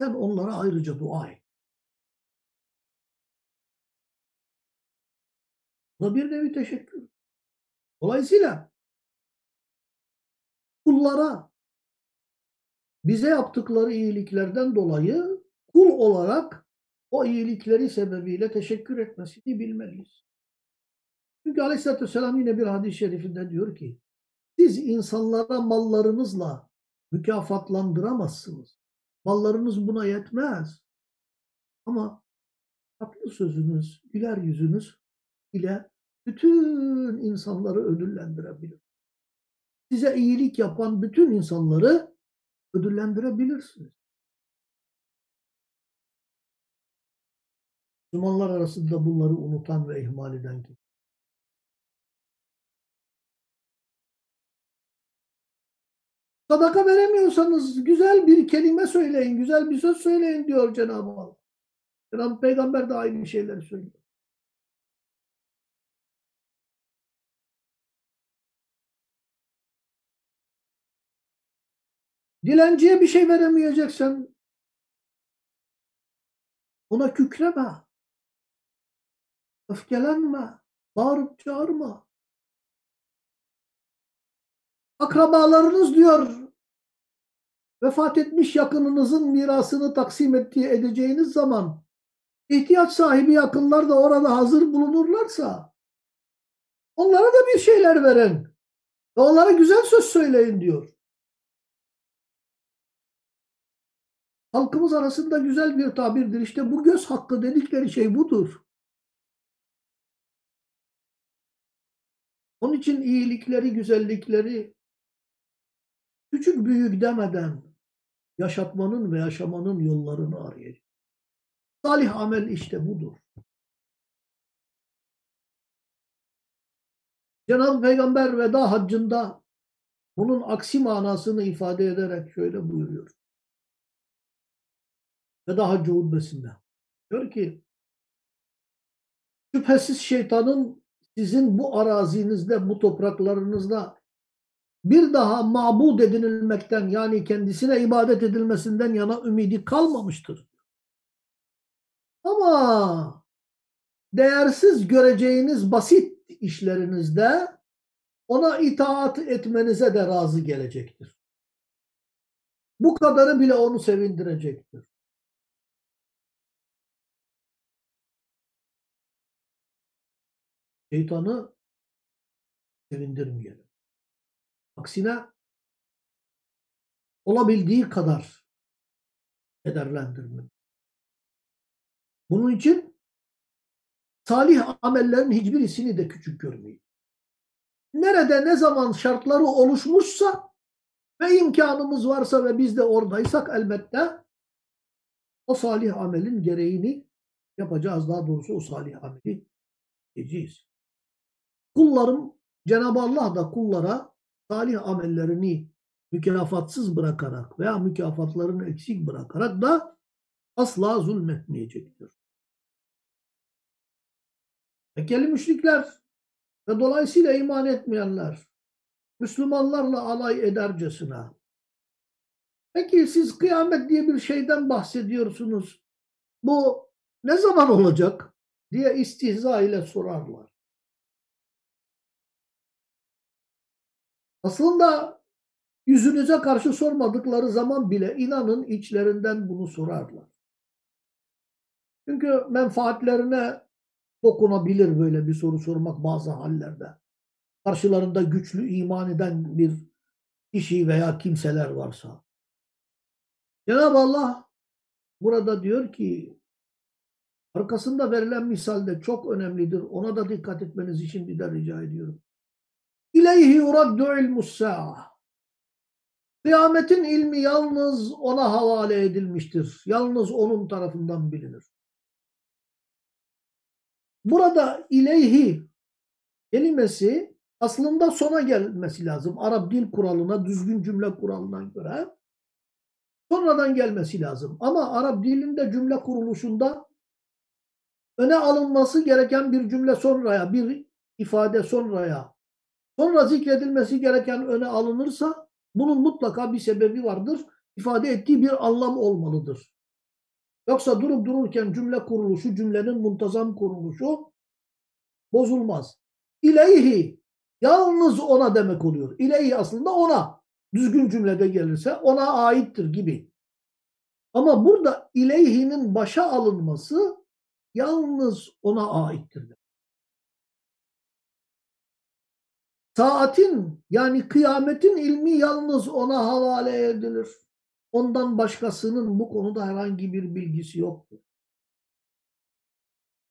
sen onlara ayrıca dua et. Bu da bir nevi teşekkür. Dolayısıyla kullara bize yaptıkları iyiliklerden dolayı kul olarak o iyilikleri sebebiyle teşekkür etmesini bilmeliyiz. Çünkü Aleyhisselatü Vesselam yine bir hadis-i şerifinde diyor ki siz insanlara mallarınızla mükafatlandıramazsınız. Mallarınız buna yetmez. Ama tatlı sözünüz, güler yüzünüz ile bütün insanları ödüllendirebilir. Size iyilik yapan bütün insanları ödüllendirebilirsiniz. Müslümanlar arasında bunları unutan ve ihmal eden kim? Sadaka veremiyorsanız güzel bir kelime söyleyin, güzel bir söz söyleyin diyor Cenab-ı Allah. Cenab-ı Peygamber de aynı şeyleri söylüyor. Dilenciye bir şey veremeyeceksen ona kükreme. Öfkelenme. Bağırıp çağırma. Akrabalarınız diyor vefat etmiş yakınınızın mirasını taksim ettiği edeceğiniz zaman ihtiyaç sahibi yakınlar da orada hazır bulunurlarsa onlara da bir şeyler verin. Ve onlara güzel söz söyleyin diyor. Halkımız arasında güzel bir tabirdir. İşte bu göz hakkı dedikleri şey budur. Onun için iyilikleri, güzellikleri küçük büyük demeden yaşatmanın ve yaşamanın yollarını arayacak. Salih amel işte budur. Cenab-ı Peygamber veda haccında bunun aksi manasını ifade ederek şöyle buyuruyor. Veda haccı hutbesinde. Diyor ki şüphesiz şeytanın sizin bu arazinizde, bu topraklarınızda bir daha mabud edinilmekten yani kendisine ibadet edilmesinden yana ümidi kalmamıştır. Ama değersiz göreceğiniz basit işlerinizde ona itaat etmenize de razı gelecektir. Bu kadarı bile onu sevindirecektir. Şeytanı sevindirmeyelim. Aksine olabildiği kadar kederlendirme. Bunun için salih amellerin hiçbirisini de küçük görmeyin. Nerede ne zaman şartları oluşmuşsa ve imkanımız varsa ve biz de oradaysak elbette o salih amelin gereğini yapacağız. Daha doğrusu o salih ameli edeceğiz. Kullarım, Cenab-ı Allah da kullara salih amellerini mükafatsız bırakarak veya mükafatlarını eksik bırakarak da asla zulmetmeyecektir. Mekkeli müşrikler ve dolayısıyla iman etmeyenler Müslümanlarla alay edercesine peki siz kıyamet diye bir şeyden bahsediyorsunuz. Bu ne zaman olacak diye istihza ile sorarlar. Aslında yüzünüze karşı sormadıkları zaman bile inanın içlerinden bunu sorarlar. Çünkü menfaatlerine dokunabilir böyle bir soru sormak bazı hallerde. Karşılarında güçlü iman eden bir kişi veya kimseler varsa. Cenab-ı Allah burada diyor ki arkasında verilen misalde çok önemlidir. Ona da dikkat etmenizi şimdi de rica ediyorum. İleyhi yuraddu ilmus sa'a. Kıyametin ilmi yalnız ona havale edilmiştir. Yalnız onun tarafından bilinir. Burada ileyhi kelimesi aslında sona gelmesi lazım. Arap dil kuralına, düzgün cümle kuralına göre sonradan gelmesi lazım. Ama Arap dilinde cümle kuruluşunda öne alınması gereken bir cümle sonraya, bir ifade sonraya, sonra zikredilmesi gereken öne alınırsa bunun mutlaka bir sebebi vardır. İfade ettiği bir anlam olmalıdır. Yoksa durup dururken cümle kuruluşu, cümlenin muntazam kuruluşu bozulmaz. İleyhi yalnız ona demek oluyor. İleyhi aslında ona. Düzgün cümlede gelirse ona aittir gibi. Ama burada ileyhinin başa alınması yalnız ona aittir. Saatin yani kıyametin ilmi yalnız ona havale edilir. Ondan başkasının bu konuda herhangi bir bilgisi yoktur.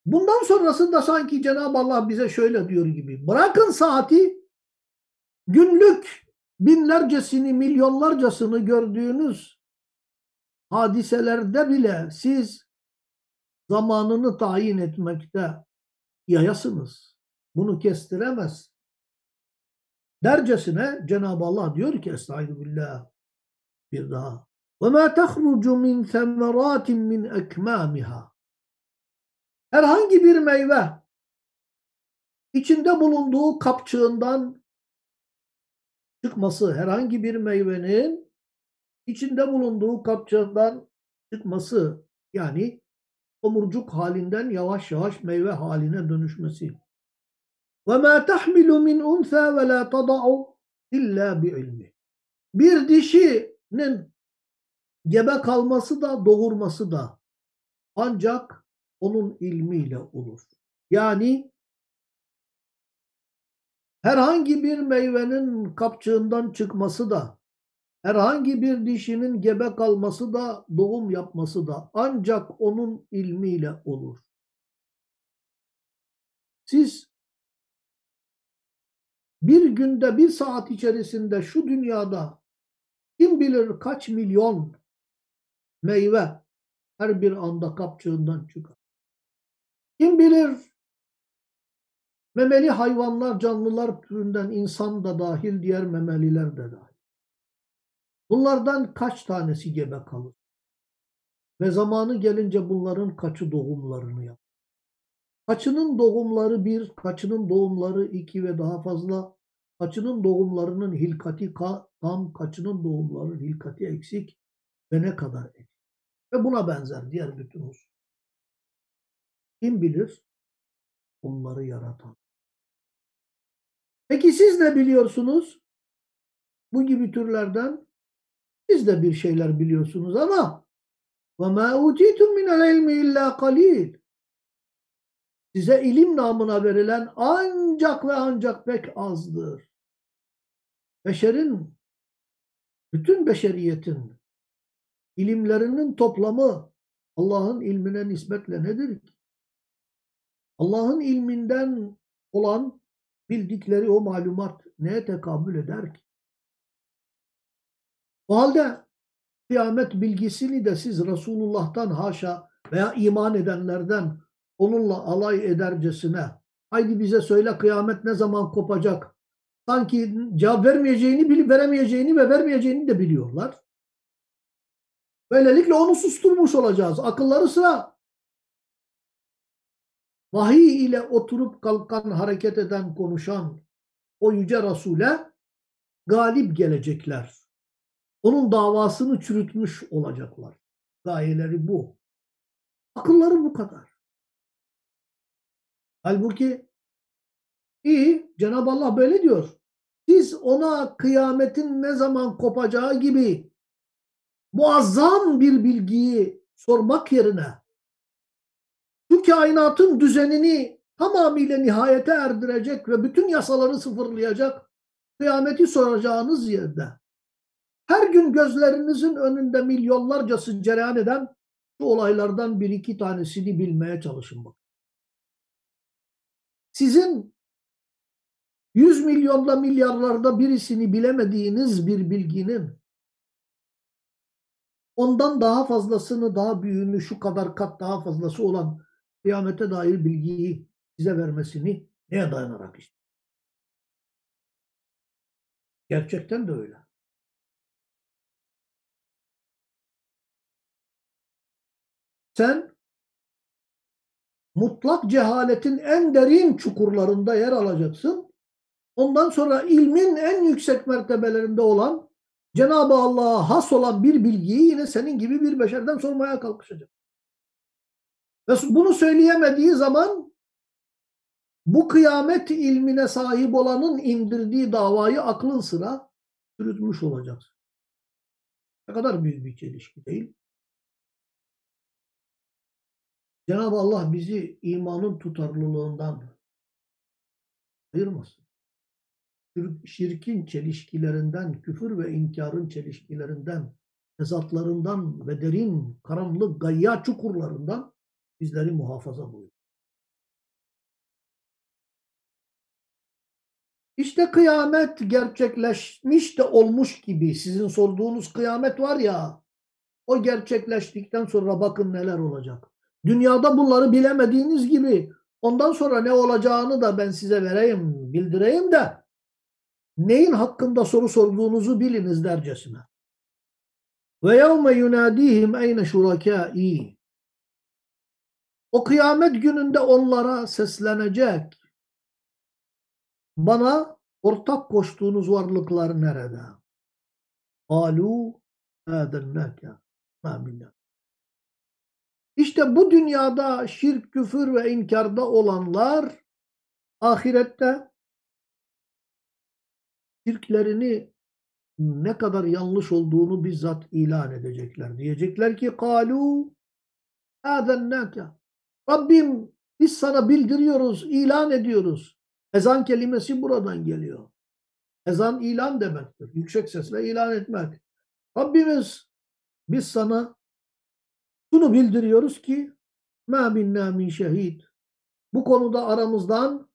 Bundan sonrasında sanki Cenab-ı Allah bize şöyle diyor gibi. Bırakın saati günlük binlercesini, milyonlarcasını gördüğünüz hadiselerde bile siz zamanını tayin etmekte yayasınız. Bunu kestiremez Dercesine Cenab-ı Allah diyor ki Estaizu billah bir daha. وَمَا تَخْرُجُ مِنْ ثَمَرَاتٍ مِنْ اَكْمَامِهَا Herhangi bir meyve içinde bulunduğu kapçığından çıkması, herhangi bir meyvenin içinde bulunduğu kapçığından çıkması yani omurcuk halinden yavaş yavaş meyve haline dönüşmesi. وَمَا تَحْمِلُ مِنْ اُنْثَى وَلَا تَضَعُ اِلَّا بِعِلْمِ Bir dişinin gebe kalması da doğurması da ancak onun ilmiyle olur. Yani herhangi bir meyvenin kapçığından çıkması da herhangi bir dişinin gebe kalması da doğum yapması da ancak onun ilmiyle olur. Siz bir günde bir saat içerisinde şu dünyada kim bilir kaç milyon meyve her bir anda kapçığından çıkar. Kim bilir memeli hayvanlar, canlılar türünden insan da dahil, diğer memeliler de dahil. Bunlardan kaç tanesi gebe kalır? Ve zamanı gelince bunların kaçı doğumlarını yapar? Kaçının doğumları bir, kaçının doğumları iki ve daha fazla, kaçının doğumlarının hilkati tam, kaçının doğumları hilkati eksik ve ne kadar eksik. Ve buna benzer diğer bütün husus. Kim bilir? Onları yaratan. Peki siz ne biliyorsunuz? Bu gibi türlerden siz de bir şeyler biliyorsunuz ama وَمَا اُوتِيتُم مِنَ الْعِلْمِ اِلَّا قَلِيلٍ size ilim namına verilen ancak ve ancak pek azdır. Beşerin, bütün beşeriyetin ilimlerinin toplamı Allah'ın ilmine nispetle nedir ki? Allah'ın ilminden olan bildikleri o malumat neye tekabül eder ki? O halde kıyamet bilgisini de siz Resulullah'tan haşa veya iman edenlerden onunla alay edercesine haydi bize söyle kıyamet ne zaman kopacak? Sanki cevap vermeyeceğini, bilip veremeyeceğini ve vermeyeceğini de biliyorlar. Böylelikle onu susturmuş olacağız. Akılları sıra. Vahiy ile oturup kalkan, hareket eden, konuşan o yüce Resul'e galip gelecekler. Onun davasını çürütmüş olacaklar. Gayeleri bu. Akılları bu kadar. Halbuki iyi Cenab-ı Allah böyle diyor. Siz ona kıyametin ne zaman kopacağı gibi muazzam bir bilgiyi sormak yerine şu kainatın düzenini tamamıyla nihayete erdirecek ve bütün yasaları sıfırlayacak kıyameti soracağınız yerde her gün gözlerinizin önünde milyonlarcası cereyan eden şu olaylardan bir iki tanesini bilmeye çalışın bak. Sizin yüz milyonda milyarlarda birisini bilemediğiniz bir bilginin ondan daha fazlasını, daha büyüğünü, şu kadar kat daha fazlası olan kıyamete dair bilgiyi size vermesini neye dayanarak işte? Gerçekten de öyle. Sen mutlak cehaletin en derin çukurlarında yer alacaksın. Ondan sonra ilmin en yüksek mertebelerinde olan Cenab-ı Allah'a has olan bir bilgiyi yine senin gibi bir beşerden sormaya kalkışacak. Ve bunu söyleyemediği zaman bu kıyamet ilmine sahip olanın indirdiği davayı aklın sıra çürütmüş olacaksın. Ne kadar büyük bir çelişki değil. Cenab-ı Allah bizi imanın tutarlılığından ayırmasın şirkin çelişkilerinden, küfür ve inkarın çelişkilerinden, tezatlarından ve derin, karanlık, gayya çukurlarından bizleri muhafaza buyur. İşte kıyamet gerçekleşmiş de olmuş gibi sizin sorduğunuz kıyamet var ya o gerçekleştikten sonra bakın neler olacak. Dünyada bunları bilemediğiniz gibi ondan sonra ne olacağını da ben size vereyim, bildireyim de neyin hakkında soru sorduğunuzu biliniz dercesine. Ve yevme yunadihim eyne şurakâi. O kıyamet gününde onlara seslenecek. Bana ortak koştuğunuz varlıklar nerede? Alu âdennâke. Amin. İşte bu dünyada şirk, küfür ve inkarda olanlar ahirette şirklerini ne kadar yanlış olduğunu bizzat ilan edecekler. Diyecekler ki kalu adennâke Rabbim biz sana bildiriyoruz, ilan ediyoruz. Ezan kelimesi buradan geliyor. Ezan ilan demektir. Yüksek sesle ilan etmek. Rabbimiz biz sana şunu bildiriyoruz ki مَا مِنَّا مِنْ şehid. Bu konuda aramızdan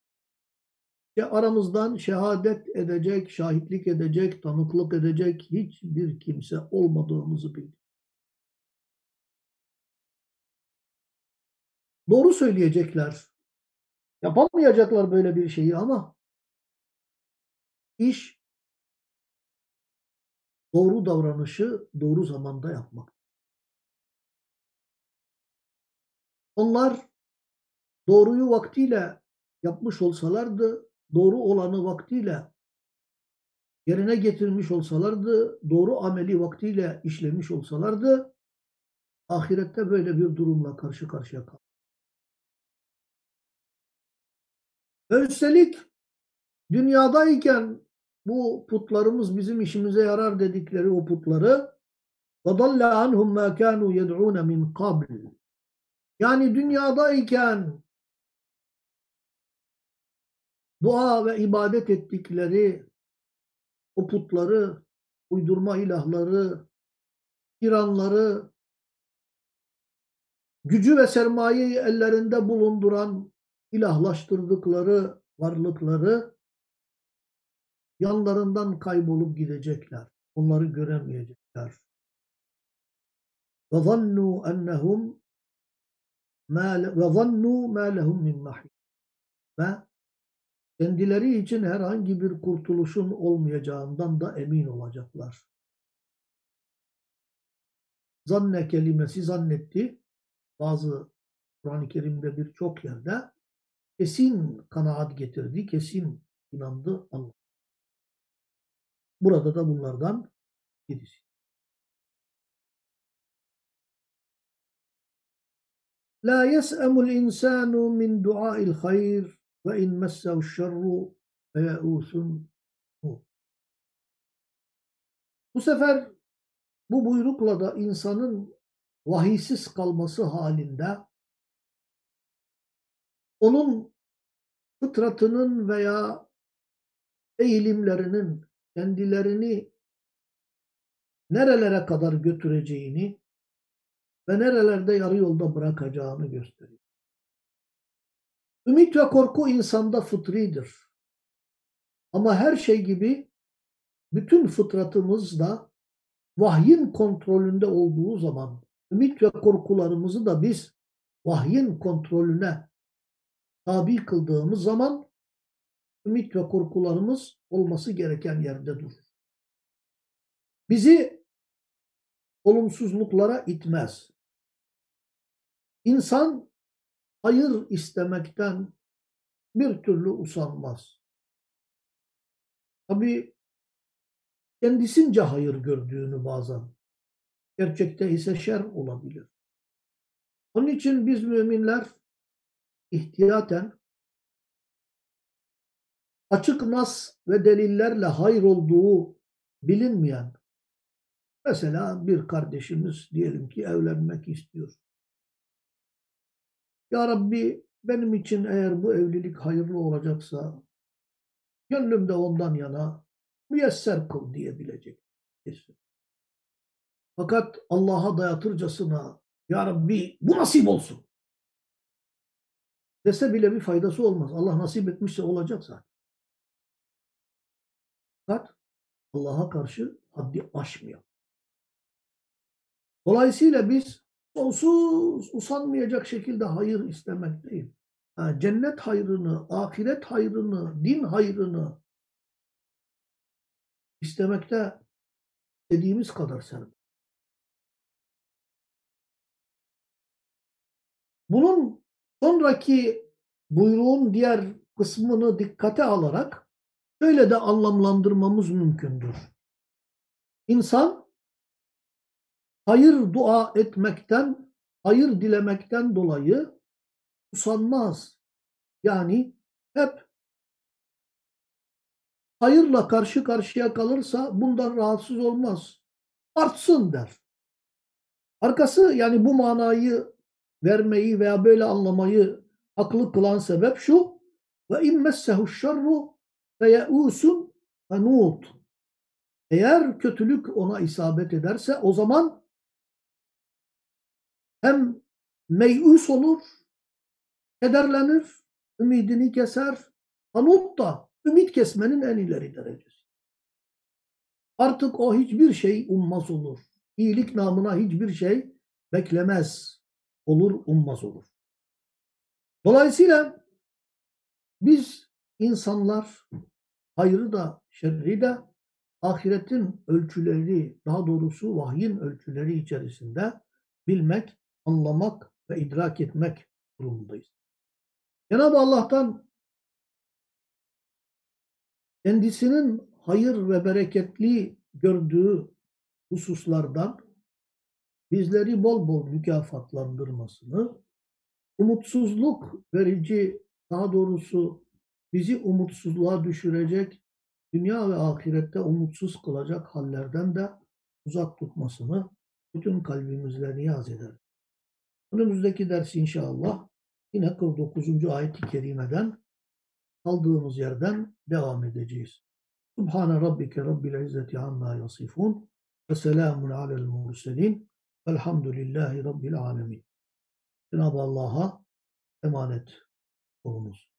aramızdan şehadet edecek, şahitlik edecek, tanıklık edecek hiçbir kimse olmadığımızı bildik. Doğru söyleyecekler. Yapamayacaklar böyle bir şeyi ama iş doğru davranışı doğru zamanda yapmak. Onlar doğruyu vaktiyle yapmış olsalardı doğru olanı vaktiyle yerine getirmiş olsalardı, doğru ameli vaktiyle işlemiş olsalardı, ahirette böyle bir durumla karşı karşıya kalır. Üstelik dünyadayken bu putlarımız bizim işimize yarar dedikleri o putları وَضَلَّ عَنْهُمْ مَا كَانُوا يَدْعُونَ مِنْ قَبْلِ Yani dünyadayken dua ve ibadet ettikleri o putları, uydurma ilahları, tiranları, gücü ve sermayeyi ellerinde bulunduran ilahlaştırdıkları varlıkları yanlarından kaybolup gidecekler. Onları göremeyecekler. وَظَنُّوا أَنَّهُمْ ve zannu ma lehum min mahis. Ve kendileri için herhangi bir kurtuluşun olmayacağından da emin olacaklar. Zanne kelimesi zannetti. Bazı Kur'an-ı Kerim'de birçok yerde kesin kanaat getirdi, kesin inandı Allah. Burada da bunlardan birisi. La yes'emul insanu min dua'il hayr ve in messehu şerru ve ye'usun Bu sefer bu buyrukla da insanın vahiysiz kalması halinde onun fıtratının veya eğilimlerinin kendilerini nerelere kadar götüreceğini ve nerelerde yarı yolda bırakacağını gösteriyor. Ümit ve korku insanda fıtridir. Ama her şey gibi bütün fıtratımız da vahyin kontrolünde olduğu zaman ümit ve korkularımızı da biz vahyin kontrolüne tabi kıldığımız zaman ümit ve korkularımız olması gereken yerde durur. Bizi olumsuzluklara itmez. İnsan hayır istemekten bir türlü usanmaz. Tabi kendisince hayır gördüğünü bazen, gerçekte ise şer olabilir. Onun için biz müminler ihtiyaten açık nas ve delillerle hayır olduğu bilinmeyen mesela bir kardeşimiz diyelim ki evlenmek istiyor. Ya Rabbi benim için eğer bu evlilik hayırlı olacaksa gönlümde ondan yana müyesser kıl diyebilecek. Fakat Allah'a dayatırcasına Ya Rabbi bu nasip olsun dese bile bir faydası olmaz. Allah nasip etmişse olacak zaten. Fakat Allah'a karşı haddi aşmıyor. Dolayısıyla biz sonsuz usanmayacak şekilde hayır istemek değil. Yani cennet hayrını, ahiret hayrını, din hayrını istemekte dediğimiz kadar serbest. Bunun sonraki buyruğun diğer kısmını dikkate alarak şöyle de anlamlandırmamız mümkündür. İnsan hayır dua etmekten, hayır dilemekten dolayı usanmaz. Yani hep hayırla karşı karşıya kalırsa bundan rahatsız olmaz. Artsın der. Arkası yani bu manayı vermeyi veya böyle anlamayı haklı kılan sebep şu ve immessehu şerru feyeusun fenut eğer kötülük ona isabet ederse o zaman hem meyus olur, kederlenir, ümidini keser. Anut da ümit kesmenin en ileri derecesi. Artık o hiçbir şey ummaz olur. İyilik namına hiçbir şey beklemez olur, ummaz olur. Dolayısıyla biz insanlar hayrı da şerri de ahiretin ölçüleri, daha doğrusu vahyin ölçüleri içerisinde bilmek, anlamak ve idrak etmek durumundayız. Cenab-ı Allah'tan kendisinin hayır ve bereketli gördüğü hususlardan bizleri bol bol mükafatlandırmasını, umutsuzluk verici, daha doğrusu bizi umutsuzluğa düşürecek, dünya ve ahirette umutsuz kılacak hallerden de uzak tutmasını bütün kalbimizle niyaz eder. Önümüzdeki ders inşallah yine 49. ayet-i kerimeden kaldığımız yerden devam edeceğiz. Subhane rabbike rabbil izzeti amma yasifun ve selamun alel murselin velhamdülillahi rabbil alemin. Cenab-ı Allah'a emanet olunuz.